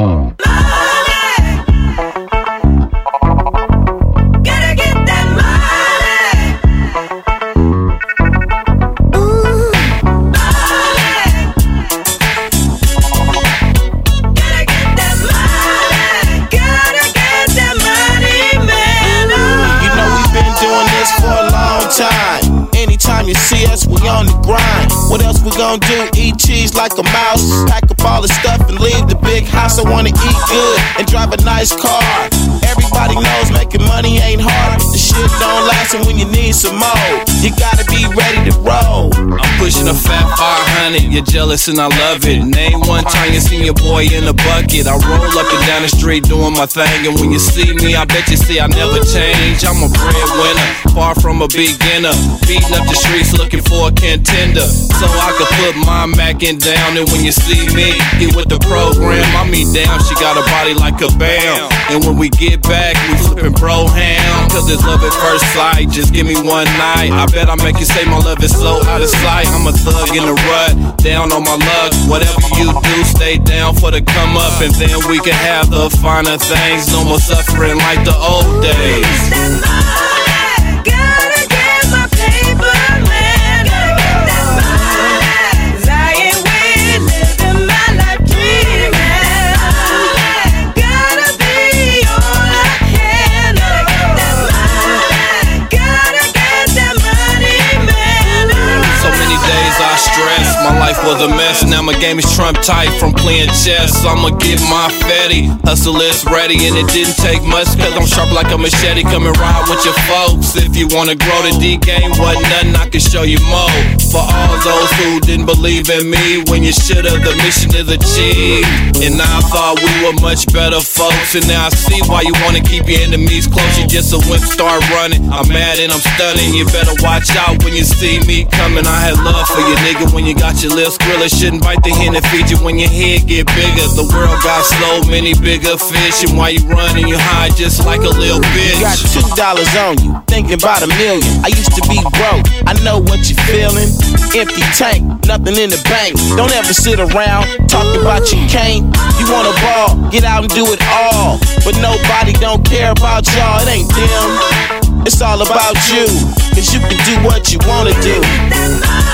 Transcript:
Oh. Gon' do? Eat cheese like a mouse. Pack up all the stuff and leave the big house. I wanna eat good and drive a nice car. Everybody knows making money ain't hard. The shit don't last, and when you need some more, you gotta You're jealous and I love it. Name one time you seen your boy in a bucket. I roll up and down the street doing my thing, and when you see me, I bet you see I never change. I'm a breadwinner, far from a beginner. Beating up the streets looking for a contender, so I could put my Mac in down. And when you see me, get with the program. I mean, damn, she got a body like a bam. And when we get back, we flipping Brougham. Cause it's love at first sight. Just give me one night. I bet I make you say my love is so out of sight. I'm a thug in the rut, down on my luck. Whatever you do, stay down for the come up. And then we can have the finer things. No more suffering like the old days. Life was a mess. Now my game is trump tight from playing chess. I'ma get my fatty. Hustle is ready, and it didn't take much, cause I'm sharp like a machete. Come and ride with your folks. If you wanna grow the D game, wasn't nothing I can show you more. For all those who didn't believe in me, when you should've, the mission is achieved. And I thought we were much better folks, and now I see why you wanna keep your enemies close. You just a wimp, start running. I'm mad and I'm stunning. You better watch out when you see me coming. I had love for you, nigga, when you got your lips griller. Shouldn't bite the hand and feed you when your head get bigger. The world got slow, many bigger fish. And why you running, you hide just like a little bitch. You got two dollars on you, thinking about a million. I used to be broke, I know what you're feeling. Empty tank, nothing in the bank. Don't ever sit around talking about you can't. You want a ball, get out and do it all. But nobody don't care about y'all, it ain't them. It's all about you, cause you can do what you wanna do.